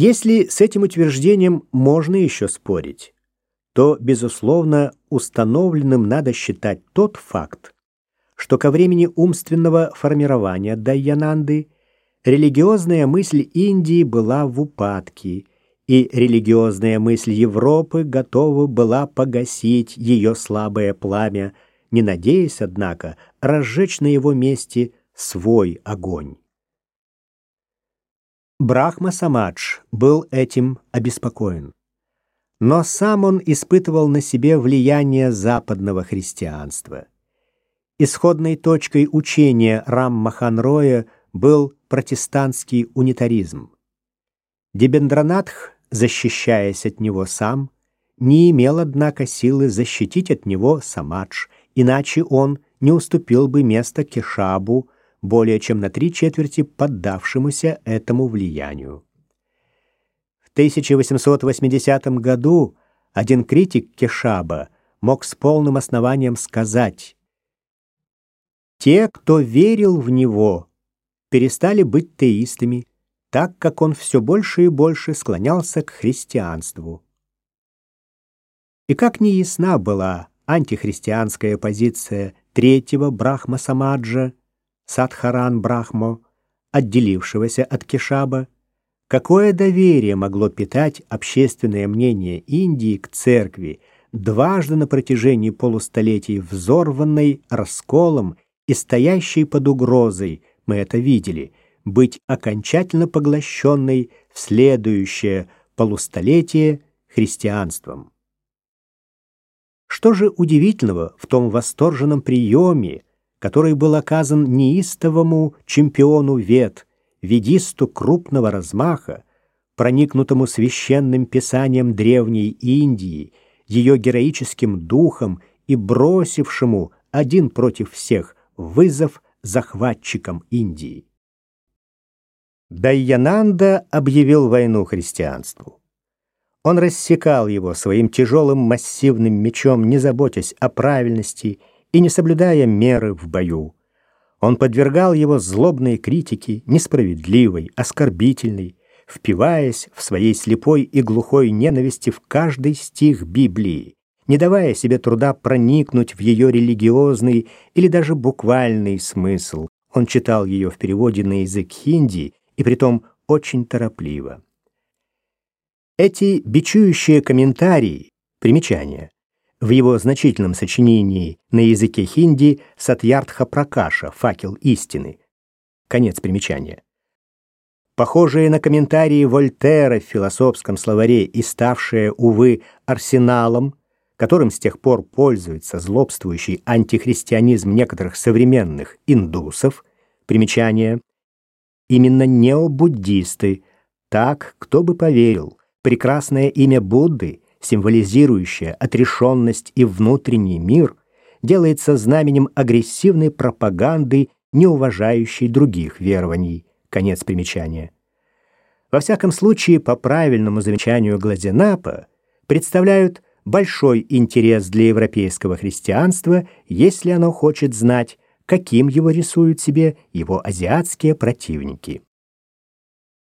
Если с этим утверждением можно еще спорить, то, безусловно, установленным надо считать тот факт, что ко времени умственного формирования Дайянанды религиозная мысль Индии была в упадке, и религиозная мысль Европы готова была погасить ее слабое пламя, не надеясь, однако, разжечь на его месте свой огонь. Брахма Самадж был этим обеспокоен. Но сам он испытывал на себе влияние западного христианства. Исходной точкой учения Рам-Маханроя был протестантский унитаризм. Дебендранатх, защищаясь от него сам, не имел, однако, силы защитить от него Самадж, иначе он не уступил бы место Кешабу, более чем на три четверти поддавшемуся этому влиянию. В 1880 году один критик Кешаба мог с полным основанием сказать «Те, кто верил в него, перестали быть теистами, так как он все больше и больше склонялся к христианству». И как неясна была антихристианская позиция третьего Брахма-Самаджа, Садхаран Брахмо, отделившегося от Кешаба, какое доверие могло питать общественное мнение Индии к церкви, дважды на протяжении полустолетий взорванной расколом и стоящей под угрозой, мы это видели, быть окончательно поглощенной в следующее полустолетие христианством. Что же удивительного в том восторженном приеме, который был оказан неистовому чемпиону вет, ведисту крупного размаха, проникнутому священным писанием древней Индии, ее героическим духом и бросившему один против всех вызов захватчикам Индии. Дайянанда объявил войну христианству. Он рассекал его своим тяжелым массивным мечом, не заботясь о правильности и не соблюдая меры в бою. Он подвергал его злобной критике, несправедливой, оскорбительной, впиваясь в своей слепой и глухой ненависти в каждый стих Библии, не давая себе труда проникнуть в ее религиозный или даже буквальный смысл. Он читал ее в переводе на язык хинди и притом очень торопливо. Эти бичующие комментарии, примечания, в его значительном сочинении на языке хинди Сатьярдха Пракаша «Факел истины». Конец примечания. Похожие на комментарии Вольтера в философском словаре и ставшие, увы, арсеналом, которым с тех пор пользуется злобствующий антихристианизм некоторых современных индусов, примечание, именно необуддисты, так, кто бы поверил, прекрасное имя Будды — символизирующая отрешенность и внутренний мир, делается знаменем агрессивной пропаганды, не уважающей других верований. Конец примечания. Во всяком случае, по правильному замечанию Гладенапа, представляют большой интерес для европейского христианства, если оно хочет знать, каким его рисуют себе его азиатские противники.